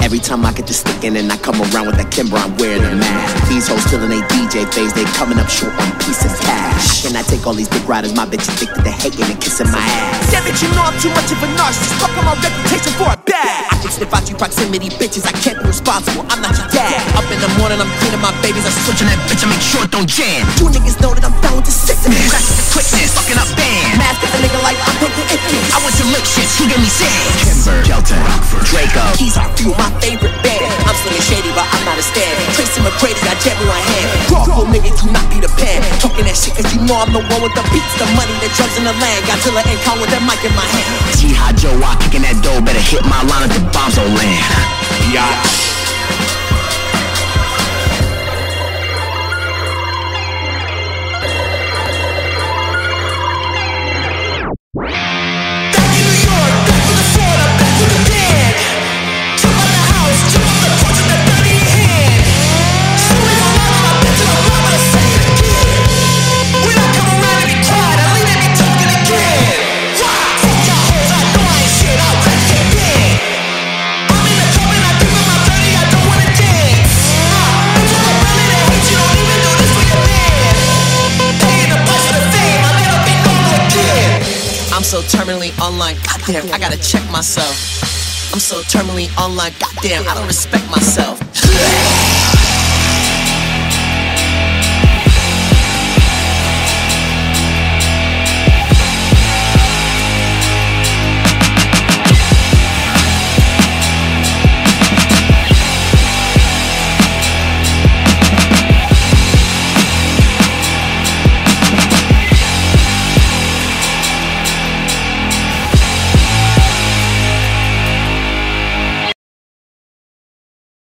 Every time I get to sticking and I come around with that Kimber, I'm wearing a mask. These hoes still in a DJ phase, they coming up short on piece of cash. And I take all these big riders, my bitch addicted to hating and kissing my ass. Damn it, you know I'm too much of a narcissist. Fuck on my reputation for a bag. I can sniff out you proximity bitches, I can't be responsible, I'm not your dad. Up in the morning, I'm cleaning my babies, I'm switching that bitch, I make sure it don't jam. You niggas know that I'm down with the sickness. That's the quickness, fucking up bands. Draco. Keys are few, my favorite band. I'm slinging shady, but I'm not a stand. Tracy McGrady, got in my hand. Raw nigga, do not be the pen. Talking that shit, cause you know I'm the one with the beats, the money, the drugs in the land. Got Godzilla and Kong with that mic in my hand. Jihad Joe, I kicking that dough, better hit my line if the bombs don't land. So terminally online. Goddamn, I gotta check myself. I'm so terminally online. Goddamn, I don't respect myself.